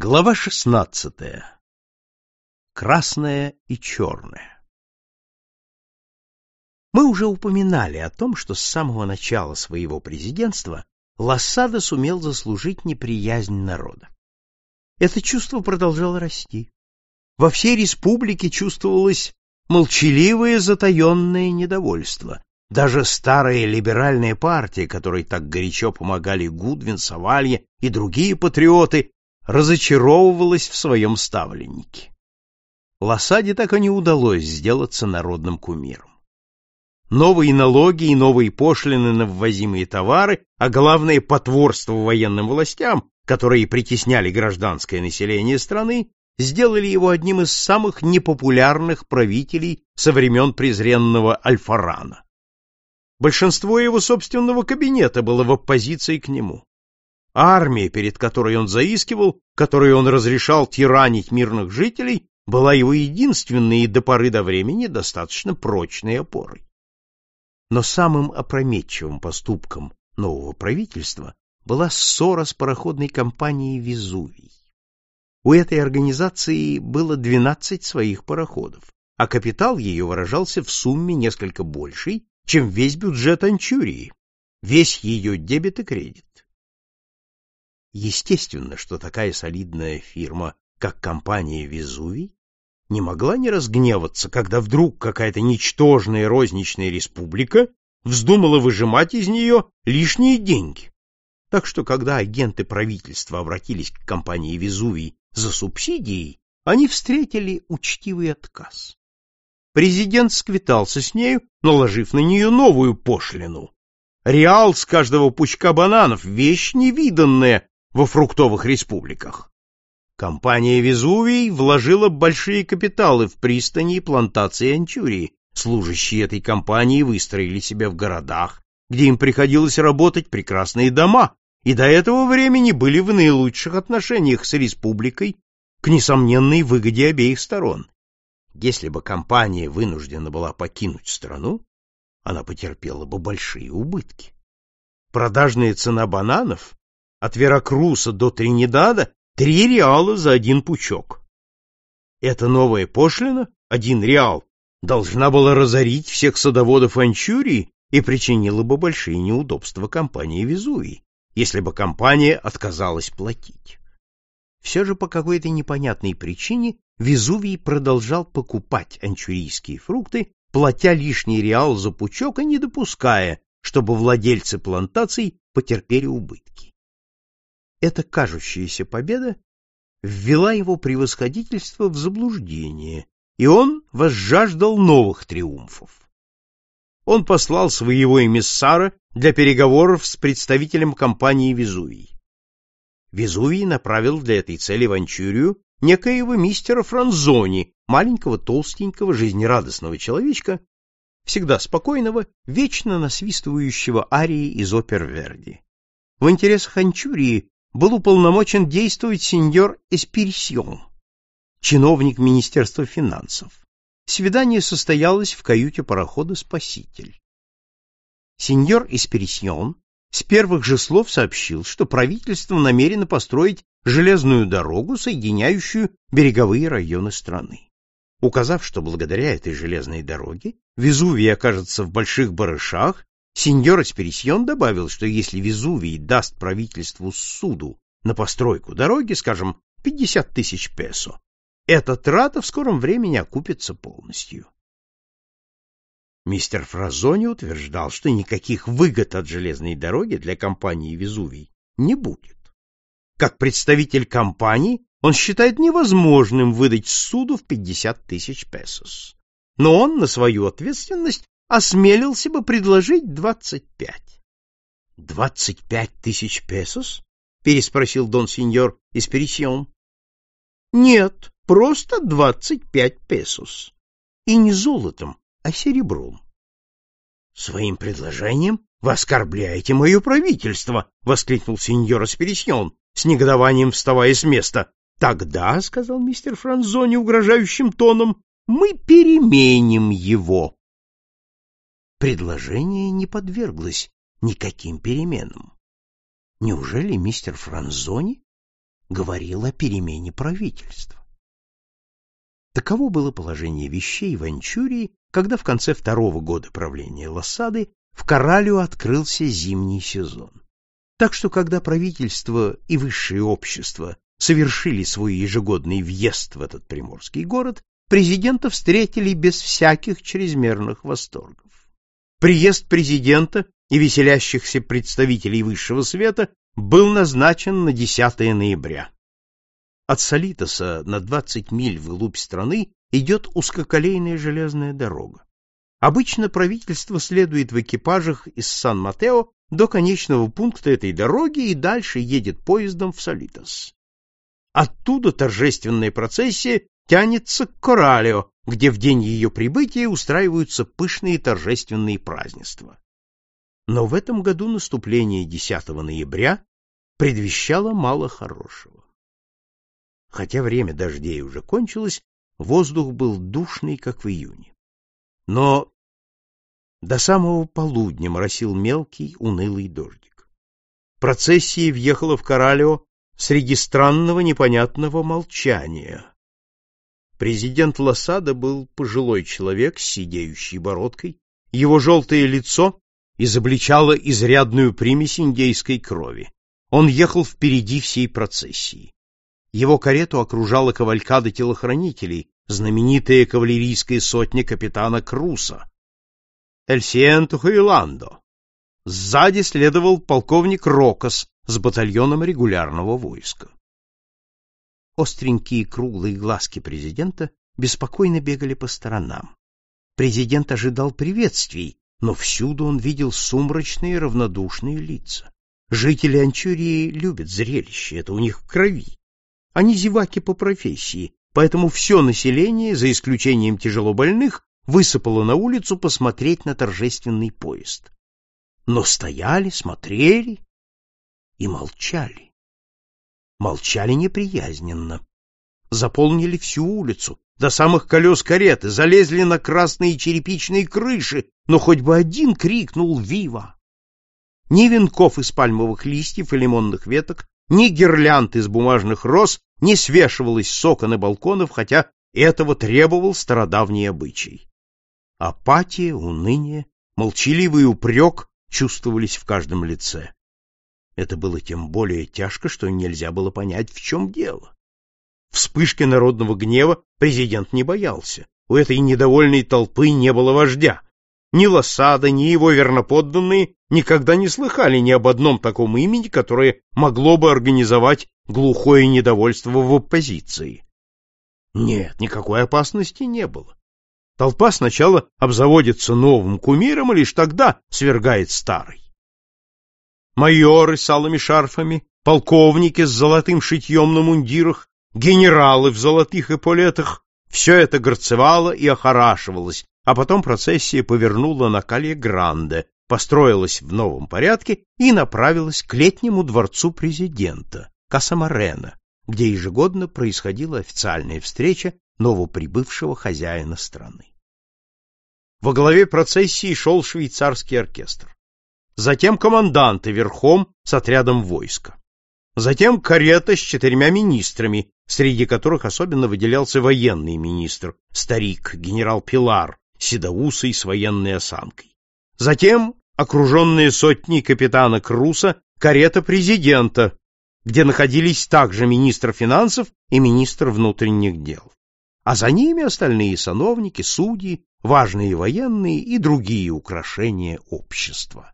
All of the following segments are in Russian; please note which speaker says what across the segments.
Speaker 1: Глава шестнадцатая. Красное и черное. Мы уже упоминали о том, что с самого начала своего президентства Лассада сумел заслужить неприязнь народа. Это чувство продолжало расти. Во всей республике чувствовалось молчаливое затаенное недовольство. Даже старая либеральная партия, которой так горячо помогали Гудвин, Савалье и другие патриоты, разочаровывалась в своем ставленнике. Лосаде так и не удалось сделаться народным кумиром. Новые налоги и новые пошлины на ввозимые товары, а главное потворство военным властям, которые притесняли гражданское население страны, сделали его одним из самых непопулярных правителей со времен презренного Альфарана. Большинство его собственного кабинета было в оппозиции к нему. Армия, перед которой он заискивал, которой он разрешал тиранить мирных жителей, была его единственной и до поры до времени достаточно прочной опорой. Но самым опрометчивым поступком нового правительства была ссора с пароходной компанией «Везувий». У этой организации было 12 своих пароходов, а капитал ее выражался в сумме несколько большей, чем весь бюджет Анчурии, весь ее дебет и кредит. Естественно, что такая солидная фирма, как компания «Везувий», не могла не разгневаться, когда вдруг какая-то ничтожная розничная республика вздумала выжимать из нее лишние деньги. Так что, когда агенты правительства обратились к компании «Везувий» за субсидией, они встретили учтивый отказ. Президент сквитался с нею, наложив на нее новую пошлину. Реал с каждого пучка бананов — вещь невиданная во фруктовых республиках. Компания «Везувий» вложила большие капиталы в пристани и плантации Анчурии. Служащие этой компании выстроили себя в городах, где им приходилось работать прекрасные дома, и до этого времени были в наилучших отношениях с республикой к несомненной выгоде обеих сторон. Если бы компания вынуждена была покинуть страну, она потерпела бы большие убытки. Продажная цена бананов от Веракруса до Тринидада три реала за один пучок. Эта новая пошлина, один реал, должна была разорить всех садоводов Анчурии и причинила бы большие неудобства компании Везувий, если бы компания отказалась платить. Все же по какой-то непонятной причине Везувий продолжал покупать анчурийские фрукты, платя лишний реал за пучок и не допуская, чтобы владельцы плантаций потерпели убытки. Эта кажущаяся победа ввела его превосходительство в заблуждение, и он возжаждал новых триумфов. Он послал своего эмиссара для переговоров с представителем компании Везувий. Везувий направил для этой цели в Анчурию некоего мистера Франзони, маленького толстенького жизнерадостного человечка, всегда спокойного, вечно насвистывающего арии из опер Верди. В интересах Анчурии был уполномочен действовать сеньор Эспирисьон, чиновник Министерства финансов. Свидание состоялось в каюте парохода «Спаситель». Сеньор Эспирисьон с первых же слов сообщил, что правительство намерено построить железную дорогу, соединяющую береговые районы страны. Указав, что благодаря этой железной дороге Везувий окажется в больших барышах Сеньор Эсперисьон добавил, что если Везувий даст правительству суду на постройку дороги, скажем, 50 тысяч песо, эта трата в скором времени окупится полностью. Мистер Фразони утверждал, что никаких выгод от железной дороги для компании Везувий не будет. Как представитель компании он считает невозможным выдать суду в 50 тысяч песос. Но он на свою ответственность осмелился бы предложить двадцать пять. — Двадцать пять тысяч песос? — переспросил дон сеньор Эсперисьон. — Нет, просто двадцать пять песос. И не золотом, а серебром. — Своим предложением вы оскорбляете мое правительство! — воскликнул сеньор Эсперисьон, с негодованием вставая с места. — Тогда, — сказал мистер Франзони угрожающим тоном, — мы переменим его. Предложение не подверглось никаким переменам. Неужели мистер Франзони говорил о перемене правительства. Таково было положение вещей в Анчурии, когда в конце второго года правления Лосады в Коралю открылся зимний сезон. Так что, когда правительство и высшее общество совершили свой ежегодный въезд в этот приморский город, президента встретили без всяких чрезмерных восторгов. Приезд президента и веселящихся представителей высшего света был назначен на 10 ноября. От Солитоса на 20 миль вглубь страны идет узкоколейная железная дорога. Обычно правительство следует в экипажах из Сан-Матео до конечного пункта этой дороги и дальше едет поездом в Солитос. Оттуда торжественная процессия тянется к Коралио, где в день ее прибытия устраиваются пышные торжественные празднества. Но в этом году наступление 10 ноября предвещало мало хорошего. Хотя время дождей уже кончилось, воздух был душный, как в июне. Но до самого полудня моросил мелкий, унылый дождик. Процессия въехала в Коралио среди странного непонятного молчания. Президент Лосада был пожилой человек с сидеющей бородкой, его желтое лицо изобличало изрядную примесь индейской крови. Он ехал впереди всей процессии. Его карету окружала кавалькада телохранителей, знаменитая кавалерийская сотня капитана Круса. «Эль Сиенто Хуиландо». Сзади следовал полковник Рокос с батальоном регулярного войска. Остренькие круглые глазки президента беспокойно бегали по сторонам. Президент ожидал приветствий, но всюду он видел сумрачные равнодушные лица. Жители Анчурии любят зрелище, это у них в крови. Они зеваки по профессии, поэтому все население, за исключением тяжелобольных, высыпало на улицу посмотреть на торжественный поезд. Но стояли, смотрели и молчали. Молчали неприязненно. Заполнили всю улицу, до самых колес кареты, залезли на красные черепичные крыши, но хоть бы один крикнул «Вива!». Ни венков из пальмовых листьев и лимонных веток, ни гирлянд из бумажных роз не свешивалось сока на балконах, хотя этого требовал стародавний обычай. Апатия, уныние, молчаливый упрек чувствовались в каждом лице. Это было тем более тяжко, что нельзя было понять, в чем дело. Вспышки народного гнева президент не боялся. У этой недовольной толпы не было вождя. Ни Лосада, ни его верноподданные никогда не слыхали ни об одном таком имени, которое могло бы организовать глухое недовольство в оппозиции. Нет, никакой опасности не было. Толпа сначала обзаводится новым кумиром, и лишь тогда свергает старый майоры с алыми шарфами, полковники с золотым шитьем на мундирах, генералы в золотых эполетах — все это горцевало и охорашивалось, а потом процессия повернула на Калье Гранде, построилась в новом порядке и направилась к летнему дворцу президента, Касамарена, где ежегодно происходила официальная встреча новоприбывшего хозяина страны. Во главе процессии шел швейцарский оркестр затем команданты верхом с отрядом войска. Затем карета с четырьмя министрами, среди которых особенно выделялся военный министр, старик, генерал Пилар, седоусый с военной осанкой. Затем, окруженные сотни капитана Круса, карета президента, где находились также министр финансов и министр внутренних дел. А за ними остальные сановники, судьи, важные военные и другие украшения общества.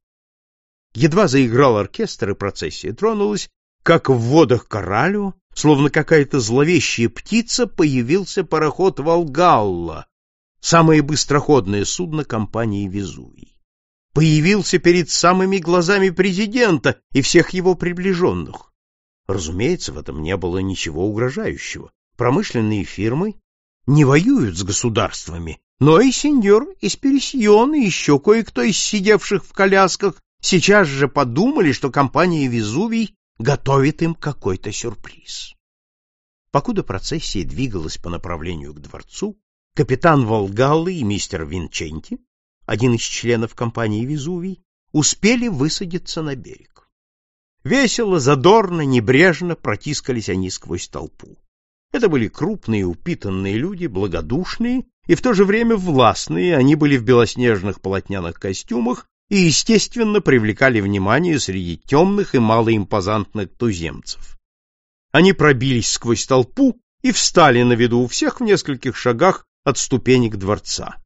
Speaker 1: Едва заиграл оркестр, и процессия тронулась, как в водах Коралю, словно какая-то зловещая птица, появился пароход «Волгалла», самое быстроходное судно компании «Везувий». Появился перед самыми глазами президента и всех его приближенных. Разумеется, в этом не было ничего угрожающего. Промышленные фирмы не воюют с государствами, но и сеньор из Пересьона, и еще кое-кто из сидевших в колясках сейчас же подумали, что компания «Везувий» готовит им какой-то сюрприз. Покуда процессия двигалась по направлению к дворцу, капитан Волгаллы и мистер Винченти, один из членов компании «Везувий», успели высадиться на берег. Весело, задорно, небрежно протискались они сквозь толпу. Это были крупные, упитанные люди, благодушные и в то же время властные, они были в белоснежных полотняных костюмах и, естественно, привлекали внимание среди темных и малоимпозантных туземцев. Они пробились сквозь толпу и встали на виду у всех в нескольких шагах от ступенек дворца.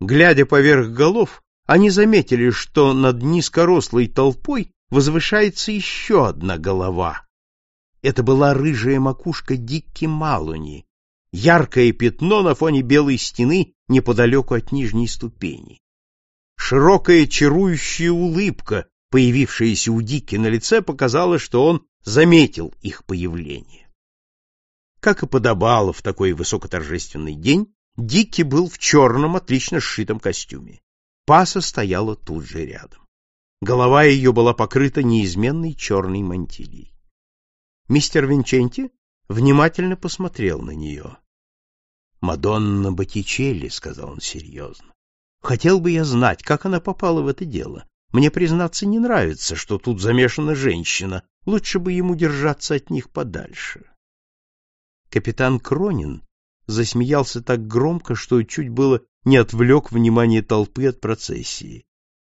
Speaker 1: Глядя поверх голов, они заметили, что над низкорослой толпой возвышается еще одна голова. Это была рыжая макушка Дикки Малуни, яркое пятно на фоне белой стены неподалеку от нижней ступени. Широкая чарующая улыбка, появившаяся у Дикки на лице, показала, что он заметил их появление. Как и подобало в такой высокоторжественный день, Дикки был в черном, отлично сшитом костюме. Паса стояла тут же рядом. Голова ее была покрыта неизменной черной мантилией. Мистер Винченти внимательно посмотрел на нее. — Мадонна Боттичелли, — сказал он серьезно. — Хотел бы я знать, как она попала в это дело. Мне, признаться, не нравится, что тут замешана женщина. Лучше бы ему держаться от них подальше. Капитан Кронин засмеялся так громко, что чуть было не отвлек внимание толпы от процессии.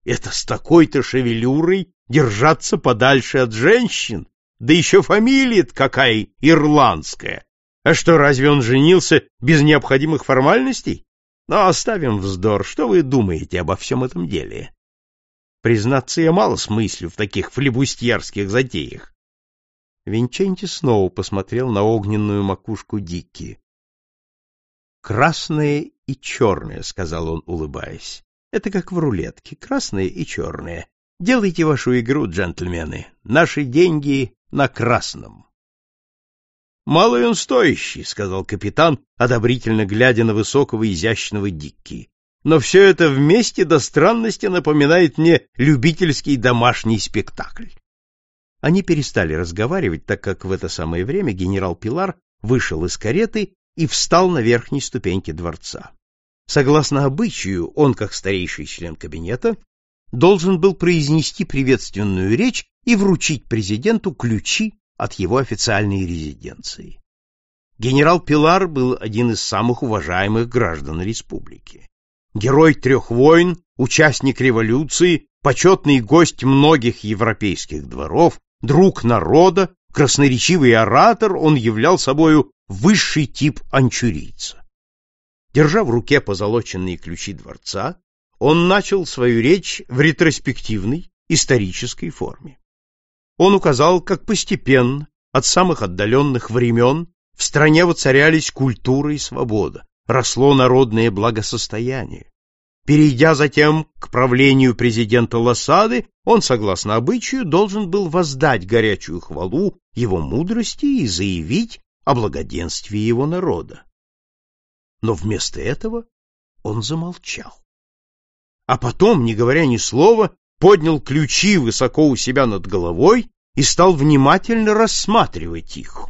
Speaker 1: Это с такой-то шевелюрой держаться подальше от женщин? Да еще фамилия какая ирландская. А что, разве он женился без необходимых формальностей? Но оставим вздор. Что вы думаете обо всем этом деле? Признаться, я мало смыслю в таких флебустьерских затеях. Винченти снова посмотрел на огненную макушку Дикки. «Красное и черное», — сказал он, улыбаясь. «Это как в рулетке, красное и черное. Делайте вашу игру, джентльмены. Наши деньги на красном». «Малый он стоящий», — сказал капитан, одобрительно глядя на высокого изящного Дикки. «Но все это вместе до странности напоминает мне любительский домашний спектакль». Они перестали разговаривать, так как в это самое время генерал Пилар вышел из кареты и встал на верхней ступеньке дворца. Согласно обычаю, он, как старейший член кабинета, должен был произнести приветственную речь и вручить президенту ключи от его официальной резиденции. Генерал Пилар был один из самых уважаемых граждан республики. Герой трех войн, участник революции, почетный гость многих европейских дворов, друг народа, красноречивый оратор, он являл собою высший тип анчурийца. Держа в руке позолоченные ключи дворца, он начал свою речь в ретроспективной, исторической форме. Он указал, как постепенно, от самых отдаленных времен, в стране воцарялись культура и свобода, росло народное благосостояние, Перейдя затем к правлению президента Лосады, он, согласно обычаю, должен был воздать горячую хвалу его мудрости и заявить о благоденствии его народа. Но вместо этого он замолчал. А потом, не говоря ни слова, поднял ключи высоко у себя над головой и стал внимательно рассматривать их.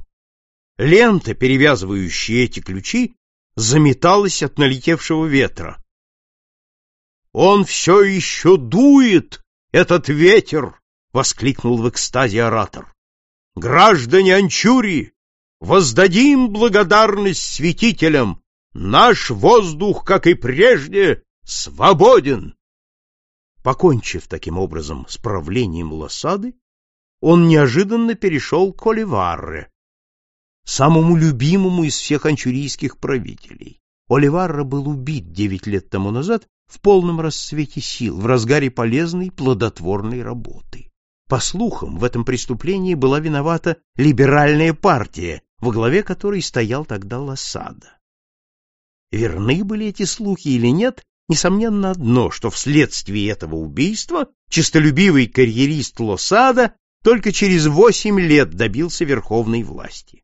Speaker 1: Лента, перевязывающая эти ключи, заметалась от налетевшего ветра. Он все еще дует, этот ветер! — воскликнул в экстазе оратор. Граждане Анчури, воздадим благодарность святителям. Наш воздух, как и прежде, свободен. Покончив таким образом с правлением Лосады, он неожиданно перешел к Оливарре, самому любимому из всех анчурийских правителей. Оливарра был убит девять лет тому назад в полном расцвете сил, в разгаре полезной плодотворной работы. По слухам, в этом преступлении была виновата либеральная партия, во главе которой стоял тогда Лосада. Верны были эти слухи или нет, несомненно одно, что вследствие этого убийства честолюбивый карьерист Лосада только через восемь лет добился верховной власти.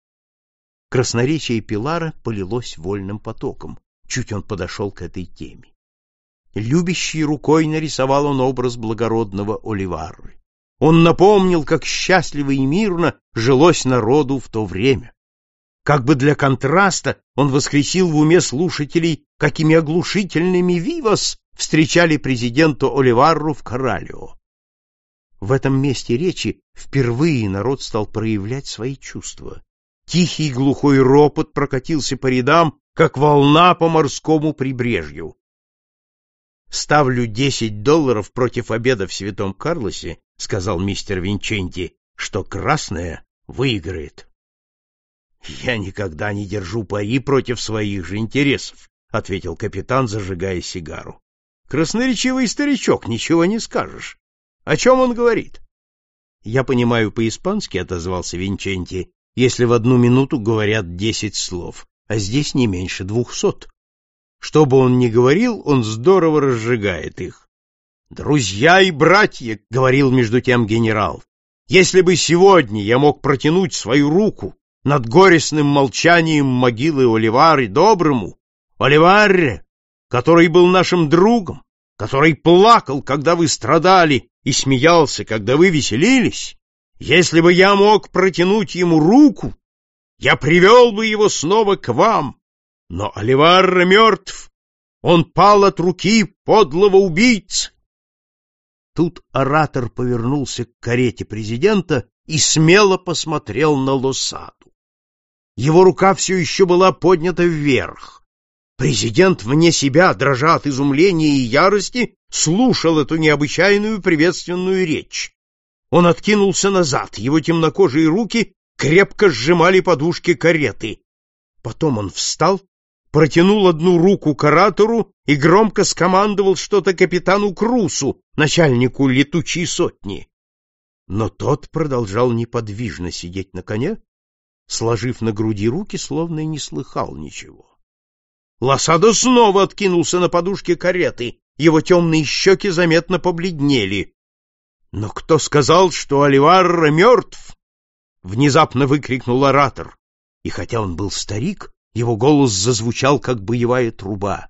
Speaker 1: Красноречие Пилара полилось вольным потоком, чуть он подошел к этой теме. Любящей рукой нарисовал он образ благородного Оливарры. Он напомнил, как счастливо и мирно жилось народу в то время. Как бы для контраста он воскресил в уме слушателей, какими оглушительными вивас встречали президенту Оливарру в Коралио. В этом месте речи впервые народ стал проявлять свои чувства. Тихий глухой ропот прокатился по рядам, как волна по морскому прибрежью. «Ставлю десять долларов против обеда в Святом Карлосе», — сказал мистер Винченти, — «что красная выиграет». «Я никогда не держу пари против своих же интересов», — ответил капитан, зажигая сигару. «Красноречивый старичок, ничего не скажешь. О чем он говорит? Я понимаю по-испански, отозвался Винченти, если в одну минуту говорят десять слов, а здесь не меньше двухсот. Что бы он ни говорил, он здорово разжигает их. «Друзья и братья», — говорил между тем генерал, — «если бы сегодня я мог протянуть свою руку над горестным молчанием могилы Оливары Доброму, Оливаре, который был нашим другом, который плакал, когда вы страдали, и смеялся, когда вы веселились, если бы я мог протянуть ему руку, я привел бы его снова к вам. Но Оливарра мертв, он пал от руки подлого убийцы. Тут оратор повернулся к карете президента и смело посмотрел на Лосаду. Его рука все еще была поднята вверх. Президент вне себя, дрожа от изумления и ярости, слушал эту необычайную приветственную речь. Он откинулся назад, его темнокожие руки крепко сжимали подушки кареты. Потом он встал, протянул одну руку к оратору и громко скомандовал что-то капитану Крусу, начальнику летучей сотни. Но тот продолжал неподвижно сидеть на коне, сложив на груди руки, словно и не слыхал ничего. Лосадо снова откинулся на подушке кареты, его темные щеки заметно побледнели. «Но кто сказал, что Оливарра мертв?» — внезапно выкрикнул оратор. И хотя он был старик, его голос зазвучал, как боевая труба.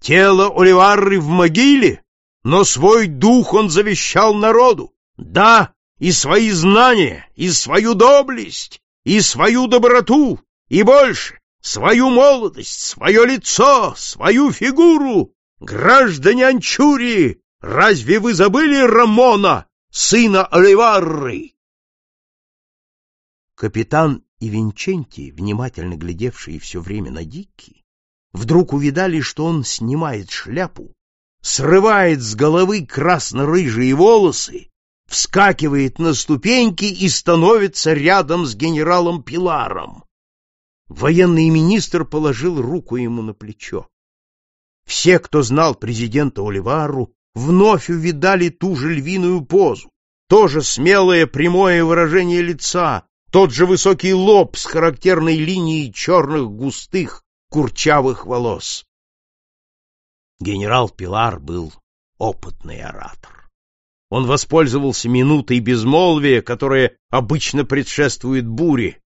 Speaker 1: «Тело Оливарры в могиле, но свой дух он завещал народу. Да, и свои знания, и свою доблесть, и свою доброту, и больше свою молодость, свое лицо, свою фигуру. Граждане Анчурии, разве вы забыли Рамона, сына Оливарры? Капитан и Винченти, внимательно глядевшие все время на Дикки, вдруг увидали, что он снимает шляпу, срывает с головы красно-рыжие волосы, вскакивает на ступеньки и становится рядом с генералом Пиларом. Военный министр положил руку ему на плечо. Все, кто знал президента Оливару, вновь увидали ту же львиную позу, то же смелое прямое выражение лица, тот же высокий лоб с характерной линией черных густых курчавых волос. Генерал Пилар был опытный оратор. Он воспользовался минутой безмолвия, которая обычно предшествует буре,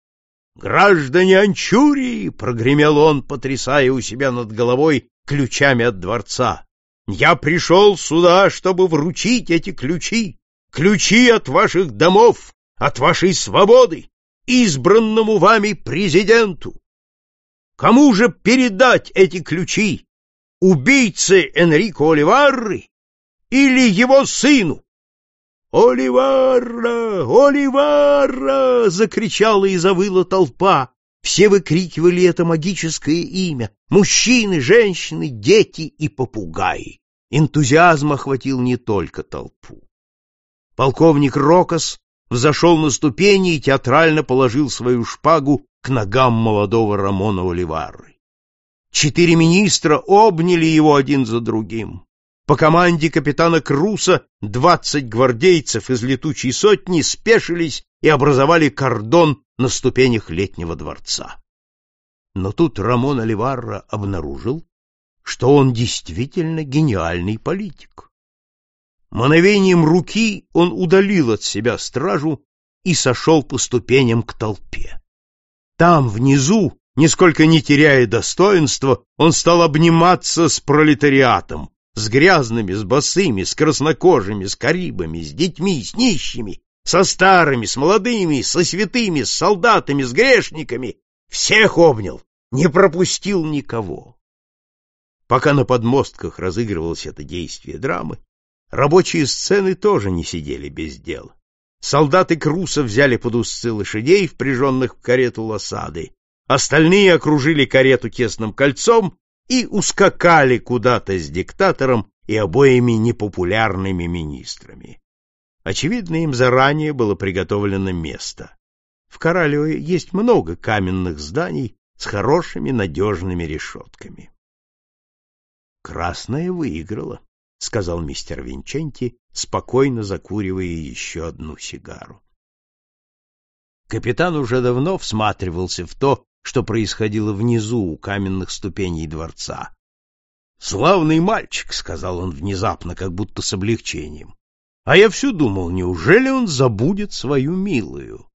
Speaker 1: «Граждане Анчурии!» — прогремел он, потрясая у себя над головой ключами от дворца. «Я пришел сюда, чтобы вручить эти ключи, ключи от ваших домов, от вашей свободы, избранному вами президенту. Кому же передать эти ключи? Убийце Энрико Оливарри или его сыну? «Оливарра! Оливарра!» — закричала и завыла толпа. Все выкрикивали это магическое имя. Мужчины, женщины, дети и попугаи. Энтузиазм охватил не только толпу. Полковник Рокос взошел на ступени и театрально положил свою шпагу к ногам молодого Рамона Оливарры. Четыре министра обняли его один за другим. По команде капитана Круса двадцать гвардейцев из летучей сотни спешились и образовали кордон на ступенях летнего дворца. Но тут Рамон Оливарра обнаружил, что он действительно гениальный политик. Мановением руки он удалил от себя стражу и сошел по ступеням к толпе. Там, внизу, нисколько не теряя достоинства, он стал обниматься с пролетариатом, с грязными, с босыми, с краснокожими, с карибами, с детьми, с нищими, со старыми, с молодыми, со святыми, с солдатами, с грешниками. Всех обнял, не пропустил никого. Пока на подмостках разыгрывалось это действие драмы, Рабочие сцены тоже не сидели без дела. Солдаты Круса взяли под узцы лошадей, впряженных в карету лосады. Остальные окружили карету тесным кольцом и ускакали куда-то с диктатором и обоими непопулярными министрами. Очевидно, им заранее было приготовлено место. В Коралеве есть много каменных зданий с хорошими надежными решетками. Красная выиграла, сказал мистер Винченти, спокойно закуривая еще одну сигару. Капитан уже давно всматривался в то, что происходило внизу у каменных ступеней дворца. Славный мальчик, сказал он внезапно, как будто с облегчением. А я все думал, неужели он забудет свою милую?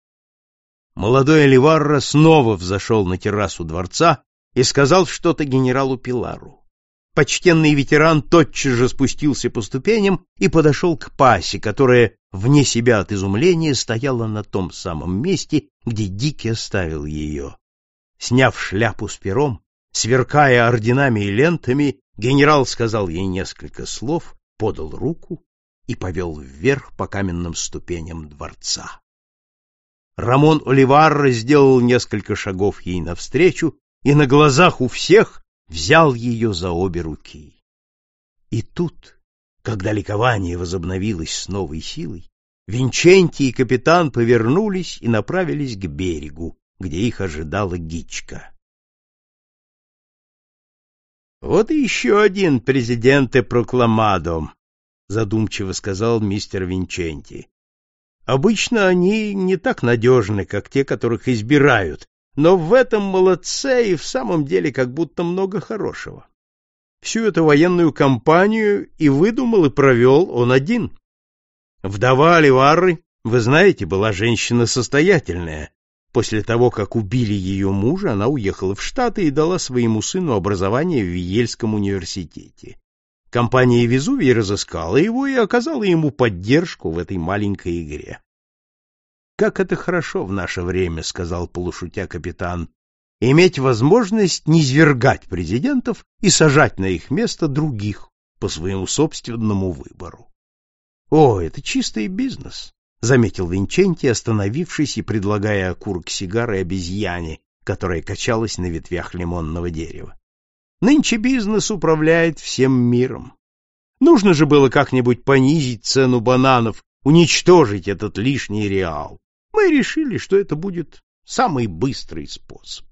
Speaker 1: Молодой Оливарра снова взошел на террасу дворца и сказал что-то генералу Пилару. Почтенный ветеран тотчас же спустился по ступеням и подошел к пасе, которая, вне себя от изумления, стояла на том самом месте, где Дики оставил ее. Сняв шляпу с пером, сверкая орденами и лентами, генерал сказал ей несколько слов, подал руку и повел вверх по каменным ступеням дворца. Рамон Оливарро сделал несколько шагов ей навстречу и на глазах у всех взял ее за обе руки. И тут, когда ликование возобновилось с новой силой, Винченти и капитан повернулись и направились к берегу, где их ожидала Гичка. Вот и еще один президент и прокламадо, задумчиво сказал мистер Винченти. Обычно они не так надежны, как те, которых избирают, но в этом молодце и в самом деле как будто много хорошего. Всю эту военную кампанию и выдумал, и провел он один. Вдова Оливары, вы знаете, была женщина состоятельная. После того, как убили ее мужа, она уехала в Штаты и дала своему сыну образование в Виельском университете. Компания Везувий разыскала его и оказала ему поддержку в этой маленькой игре. Как это хорошо в наше время, сказал полушутя капитан, иметь возможность низвергать президентов и сажать на их место других по своему собственному выбору. О, это чистый бизнес, заметил Винченти, остановившись и предлагая окурок сигары обезьяне, которая качалась на ветвях лимонного дерева. Нынче бизнес управляет всем миром. Нужно же было как-нибудь понизить цену бананов, уничтожить этот лишний реал. Мы решили, что это будет самый быстрый способ.